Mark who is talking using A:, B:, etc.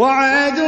A: وعاد